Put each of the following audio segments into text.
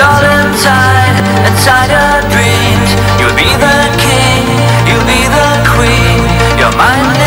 all inside, inside your dreams. You'll be the king, you'll be the queen. Your mind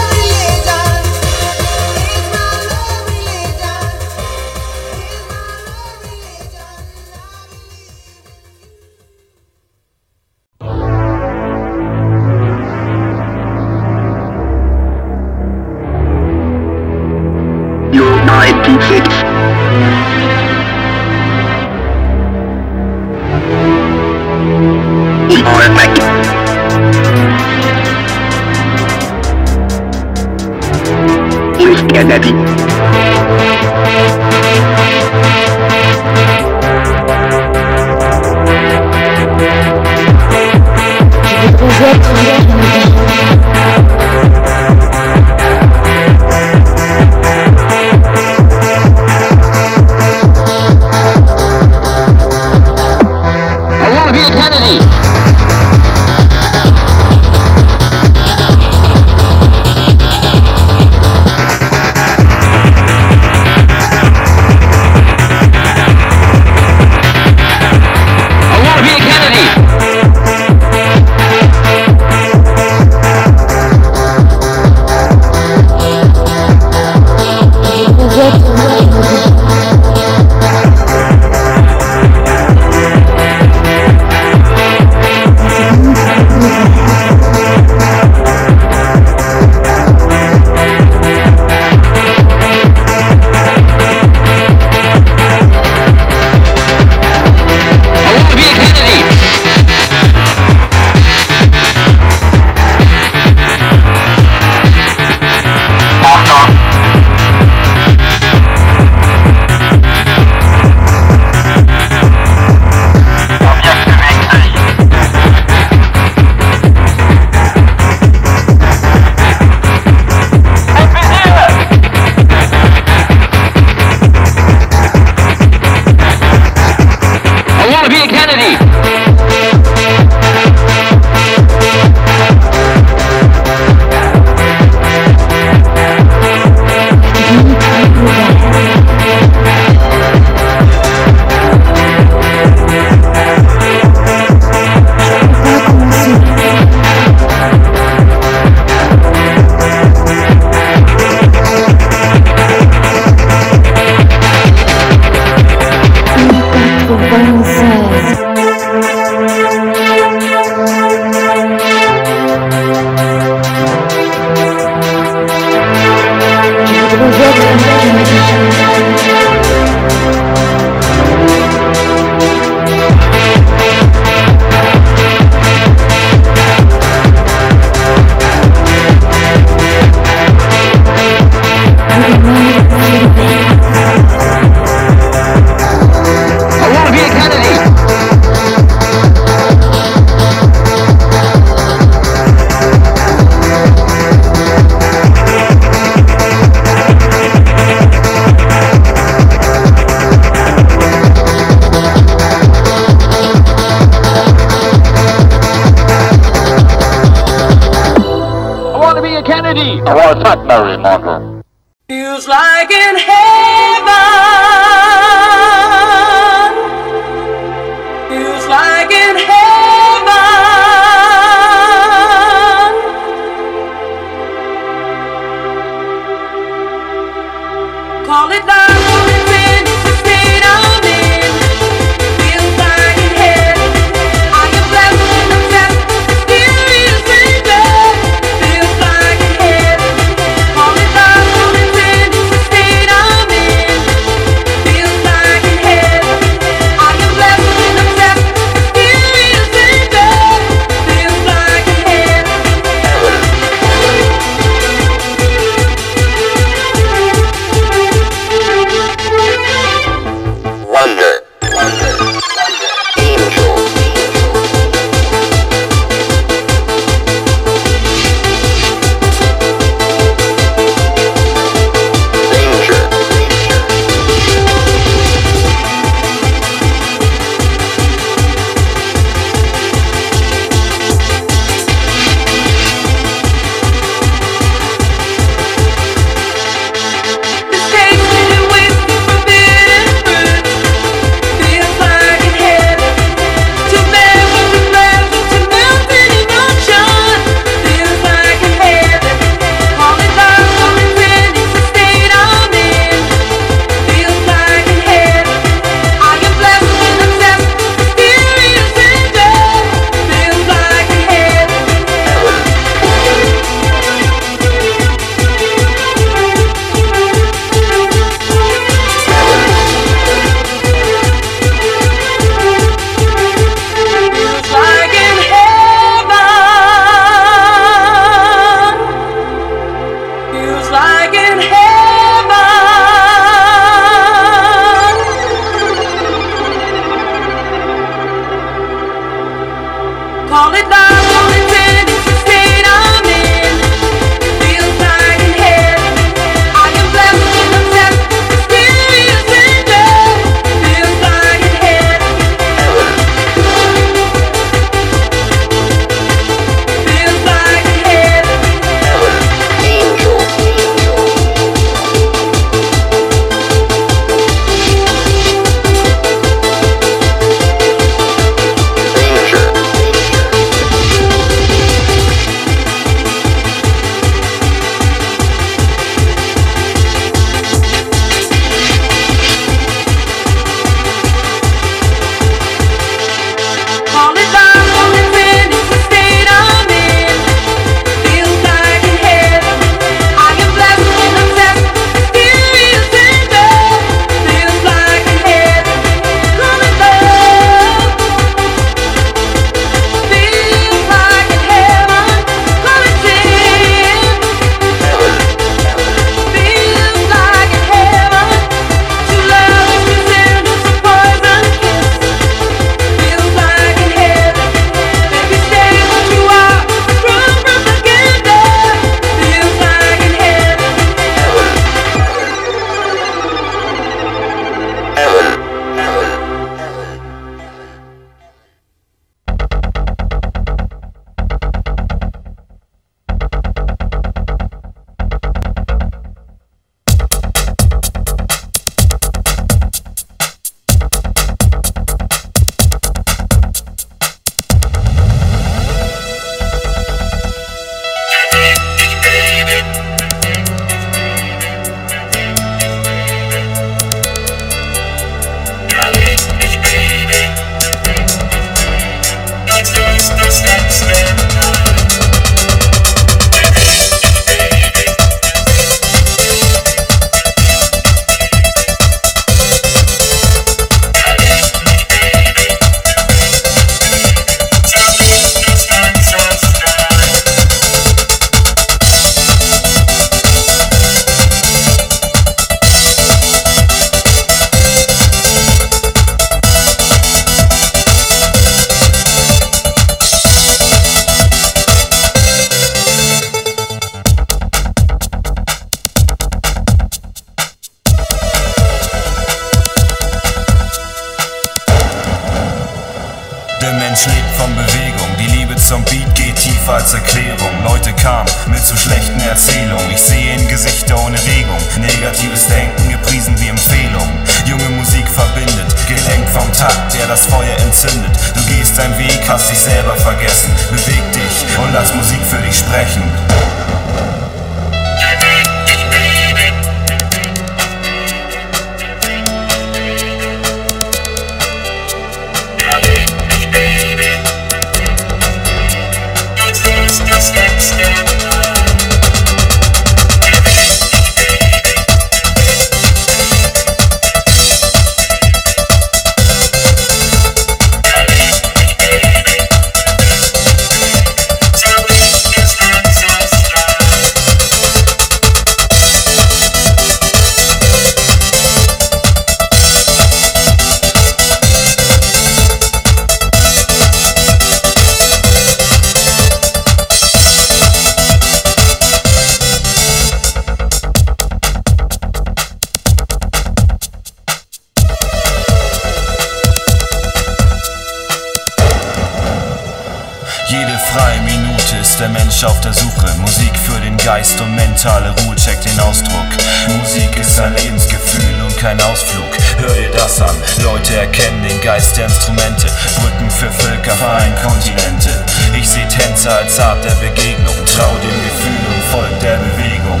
freie Minute ist der Mensch auf der Suche. Musik für den Geist und mentale Ruhe checkt den Ausdruck. Musik ist ein Lebensgefühl und kein Ausflug. Hör dir das an, Leute erkennen den Geist der Instrumente. Brücken für Völker, vereinen Kontinente. Ich seh Tänzer als Art der Begegnung. Trau dem Gefühl und folg der Bewegung.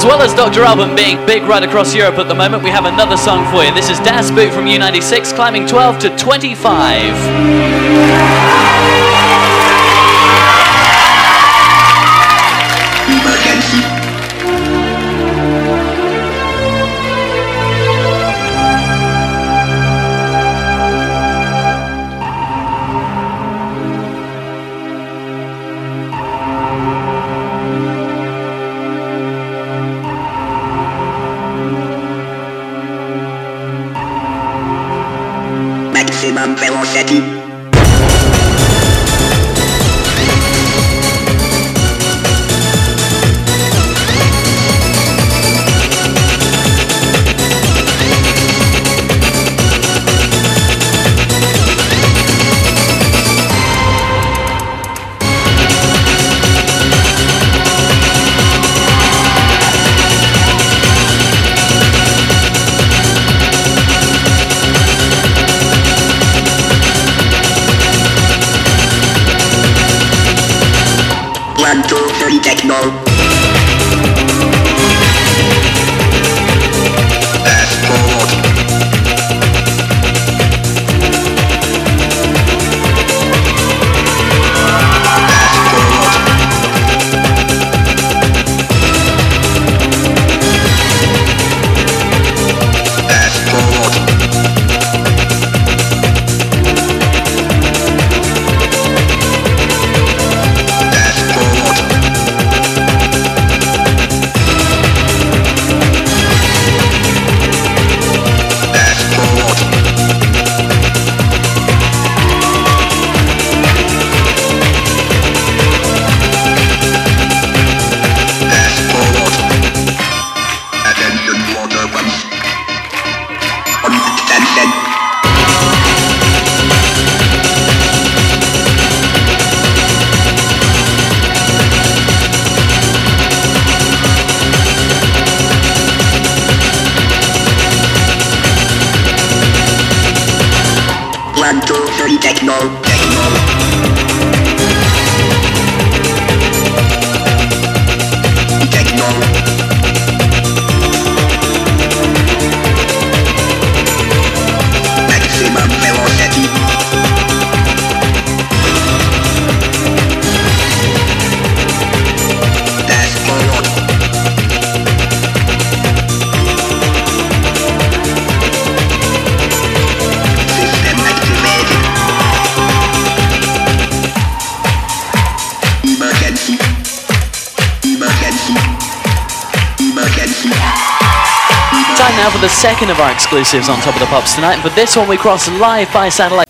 As well as Dr. Alban being big right across Europe at the moment, we have another song for you. This is Das Boot from U96, climbing 12 to 25. Imam Ferranchati. Second of our exclusives on Top of the Pops tonight. For this one, we cross live by satellite.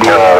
Go.